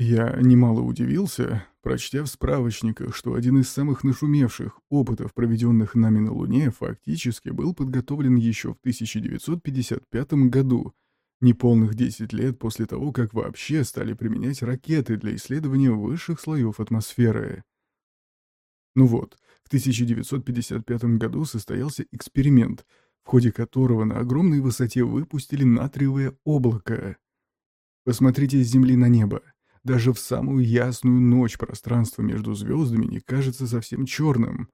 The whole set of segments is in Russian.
Я немало удивился, прочтя в справочниках, что один из самых нашумевших опытов, проведенных нами на Луне, фактически был подготовлен еще в 1955 году, неполных 10 лет после того, как вообще стали применять ракеты для исследования высших слоев атмосферы. Ну вот, в 1955 году состоялся эксперимент, в ходе которого на огромной высоте выпустили натриевое облако. Посмотрите с Земли на небо. Даже в самую ясную ночь пространство между звездами не кажется совсем черным.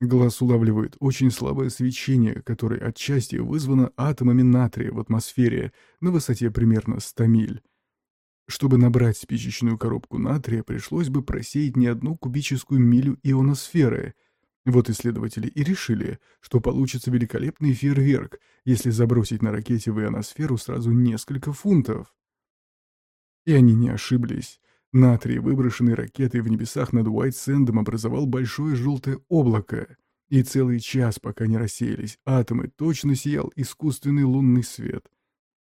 Глаз улавливает очень слабое свечение, которое отчасти вызвано атомами натрия в атмосфере на высоте примерно 100 миль. Чтобы набрать спичечную коробку натрия, пришлось бы просеять не одну кубическую милю ионосферы. Вот исследователи и решили, что получится великолепный фейерверк, если забросить на ракете в ионосферу сразу несколько фунтов. И они не ошиблись. Натрий, выброшенный ракетой в небесах над Уайт-Сэндом, образовал большое желтое облако. И целый час, пока не рассеялись атомы, точно сиял искусственный лунный свет.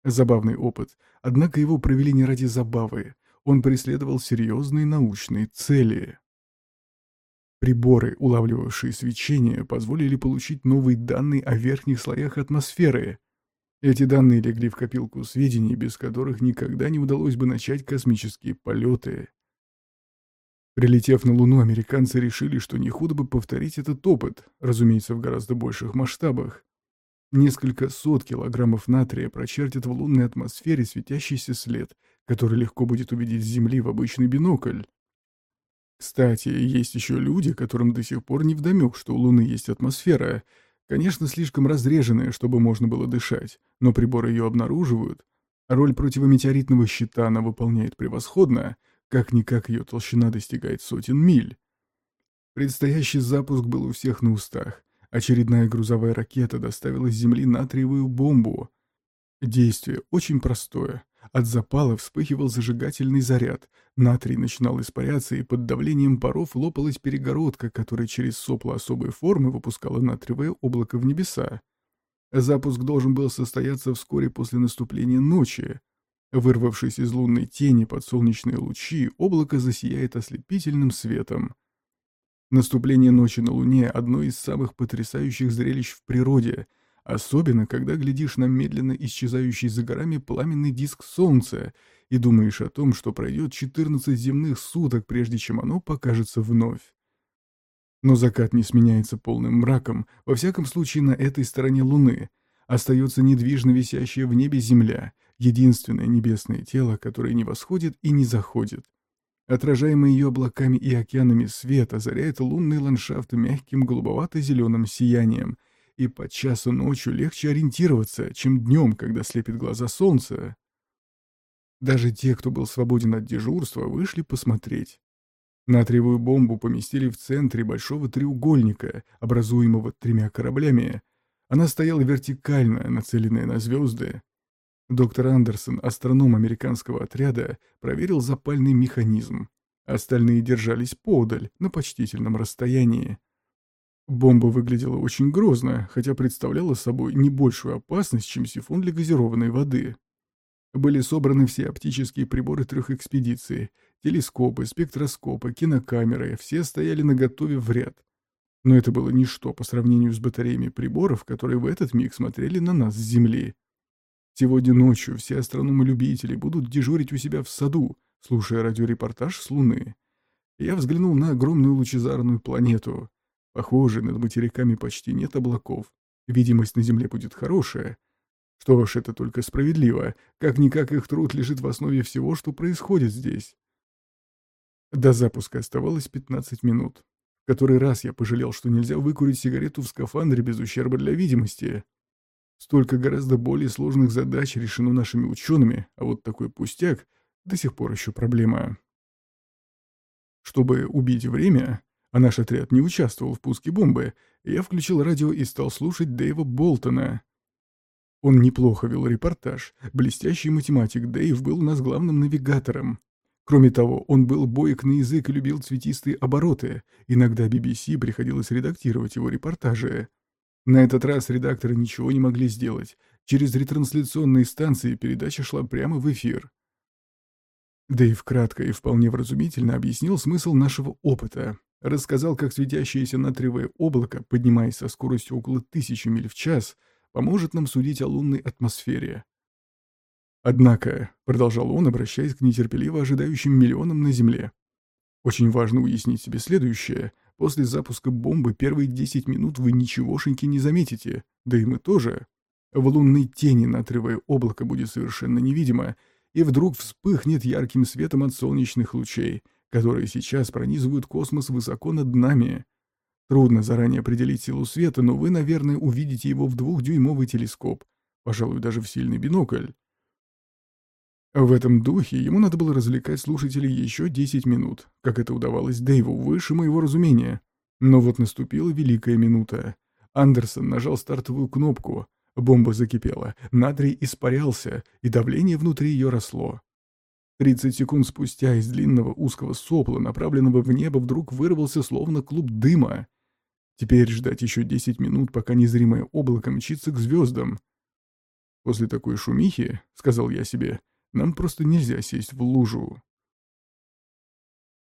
Забавный опыт, однако его провели не ради забавы. Он преследовал серьезные научные цели. Приборы, улавливавшие свечение, позволили получить новые данные о верхних слоях атмосферы. Эти данные легли в копилку сведений, без которых никогда не удалось бы начать космические полеты. Прилетев на Луну, американцы решили, что не худо бы повторить этот опыт, разумеется, в гораздо больших масштабах. Несколько сот килограммов натрия прочертят в лунной атмосфере светящийся след, который легко будет увидеть с Земли в обычный бинокль. Кстати, есть еще люди, которым до сих пор не вдомек, что у Луны есть атмосфера — Конечно, слишком разреженная, чтобы можно было дышать, но приборы ее обнаруживают. Роль противометеоритного щита она выполняет превосходно, как-никак ее толщина достигает сотен миль. Предстоящий запуск был у всех на устах. Очередная грузовая ракета доставила с Земли натриевую бомбу. Действие очень простое. От запала вспыхивал зажигательный заряд, натрий начинал испаряться, и под давлением паров лопалась перегородка, которая через сопло особой формы выпускала натриевое облако в небеса. Запуск должен был состояться вскоре после наступления ночи. Вырвавшись из лунной тени под солнечные лучи, облако засияет ослепительным светом. Наступление ночи на Луне — одно из самых потрясающих зрелищ в природе — Особенно, когда глядишь на медленно исчезающий за горами пламенный диск Солнца и думаешь о том, что пройдет 14 земных суток, прежде чем оно покажется вновь. Но закат не сменяется полным мраком, во всяком случае на этой стороне Луны. Остается недвижно висящая в небе Земля, единственное небесное тело, которое не восходит и не заходит. Отражаемый ее облаками и океанами свет озаряет лунный ландшафт мягким голубовато-зеленым сиянием — и по часу ночью легче ориентироваться, чем днем, когда слепит глаза солнце. Даже те, кто был свободен от дежурства, вышли посмотреть. Натриевую бомбу поместили в центре большого треугольника, образуемого тремя кораблями. Она стояла вертикально, нацеленная на звезды. Доктор Андерсон, астроном американского отряда, проверил запальный механизм. Остальные держались подаль, на почтительном расстоянии. Бомба выглядела очень грозно, хотя представляла собой не большую опасность, чем сифон для газированной воды. Были собраны все оптические приборы трех экспедиций, телескопы, спектроскопы, кинокамеры, все стояли наготове в ряд. Но это было ничто по сравнению с батареями приборов, которые в этот миг смотрели на нас с Земли. Сегодня ночью все астрономы-любители будут дежурить у себя в саду, слушая радиорепортаж с Луны. Я взглянул на огромную лучезарную планету. Похоже, над материками почти нет облаков. Видимость на Земле будет хорошая. Что ж, это только справедливо. Как-никак их труд лежит в основе всего, что происходит здесь. До запуска оставалось 15 минут. В который раз я пожалел, что нельзя выкурить сигарету в скафандре без ущерба для видимости. Столько гораздо более сложных задач решено нашими учеными, а вот такой пустяк до сих пор еще проблема. Чтобы убить время, а наш отряд не участвовал в пуске бомбы, я включил радио и стал слушать Дэйва Болтона. Он неплохо вел репортаж. Блестящий математик Дэйв был у нас главным навигатором. Кроме того, он был боек на язык и любил цветистые обороты. Иногда BBC приходилось редактировать его репортажи. На этот раз редакторы ничего не могли сделать. Через ретрансляционные станции передача шла прямо в эфир. Дэйв кратко и вполне вразумительно объяснил смысл нашего опыта. Рассказал, как светящееся натриевое облако, поднимаясь со скоростью около тысячи миль в час, поможет нам судить о лунной атмосфере. Однако, продолжал он, обращаясь к нетерпеливо ожидающим миллионам на Земле, очень важно уяснить себе следующее. После запуска бомбы первые 10 минут вы ничегошеньки не заметите, да и мы тоже. В лунной тени натриевое облако будет совершенно невидимо, и вдруг вспыхнет ярким светом от солнечных лучей, которые сейчас пронизывают космос высоко над нами. Трудно заранее определить силу света, но вы, наверное, увидите его в двухдюймовый телескоп, пожалуй, даже в сильный бинокль. В этом духе ему надо было развлекать слушателей еще 10 минут, как это удавалось Дэйву выше моего разумения. Но вот наступила великая минута. Андерсон нажал стартовую кнопку, бомба закипела, натрий испарялся, и давление внутри ее росло. 30 секунд спустя из длинного узкого сопла, направленного в небо, вдруг вырвался словно клуб дыма. Теперь ждать еще 10 минут, пока незримое облако мчится к звездам. «После такой шумихи, — сказал я себе, — нам просто нельзя сесть в лужу.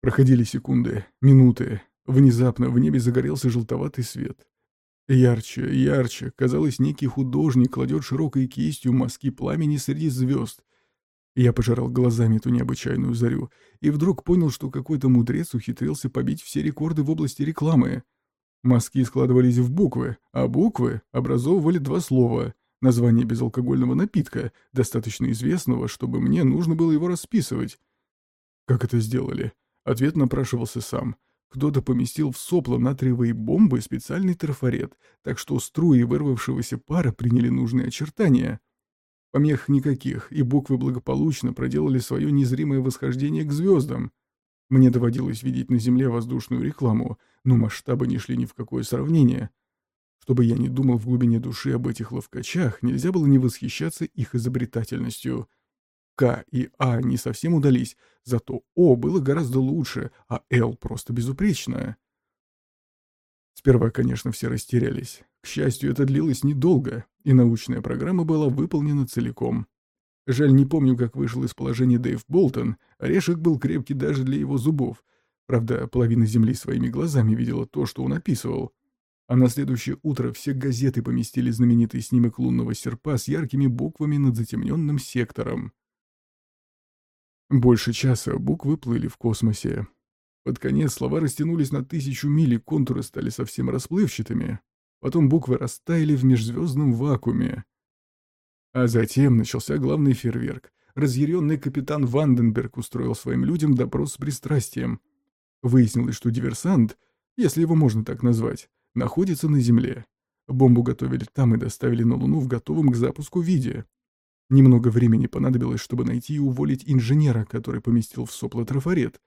Проходили секунды, минуты. Внезапно в небе загорелся желтоватый свет. Ярче, ярче. Казалось, некий художник кладет широкой кистью мазки пламени среди звезд. Я пожирал глазами эту необычайную зарю и вдруг понял, что какой-то мудрец ухитрился побить все рекорды в области рекламы. Мазки складывались в буквы, а буквы образовывали два слова Название безалкогольного напитка, достаточно известного, чтобы мне нужно было его расписывать. Как это сделали? Ответ напрашивался сам. Кто-то поместил в сопло натриевой бомбы специальный трафарет, так что струи вырвавшегося пара приняли нужные очертания. Помех никаких, и буквы благополучно проделали свое незримое восхождение к звездам. Мне доводилось видеть на Земле воздушную рекламу, но масштабы не шли ни в какое сравнение. Чтобы я не думал в глубине души об этих ловкачах, нельзя было не восхищаться их изобретательностью. К и А не совсем удались, зато О было гораздо лучше, а Л просто безупречно. Сперва, конечно, все растерялись. К счастью, это длилось недолго, и научная программа была выполнена целиком. Жаль, не помню, как вышел из положения Дэйв Болтон, орешек был крепкий даже для его зубов. Правда, половина Земли своими глазами видела то, что он описывал а на следующее утро все газеты поместили знаменитый снимок лунного серпа с яркими буквами над затемненным сектором. Больше часа буквы плыли в космосе. Под конец слова растянулись на тысячу миль, и контуры стали совсем расплывчатыми. Потом буквы растаяли в межзвездном вакууме. А затем начался главный фейерверк. Разъяренный капитан Ванденберг устроил своим людям допрос с пристрастием. Выяснилось, что диверсант, если его можно так назвать, находится на Земле. Бомбу готовили там и доставили на Луну в готовом к запуску виде. Немного времени понадобилось, чтобы найти и уволить инженера, который поместил в сопло трафарет.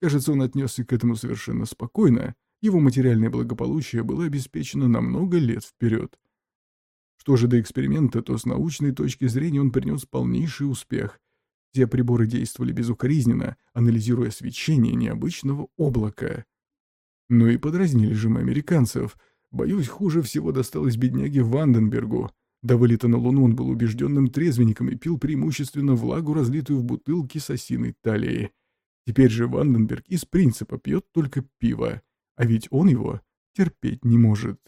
Кажется, он отнесся к этому совершенно спокойно, его материальное благополучие было обеспечено на много лет вперед. Что же до эксперимента, то с научной точки зрения он принес полнейший успех. Те приборы действовали безукоризненно, анализируя свечение необычного облака. Ну и подразнили же мы американцев. Боюсь, хуже всего досталось бедняге Ванденбергу. До вылета на Луну он был убежденным трезвенником и пил преимущественно влагу, разлитую в бутылки с осиной талии. Теперь же Ванденберг из принципа пьет только пиво, а ведь он его терпеть не может.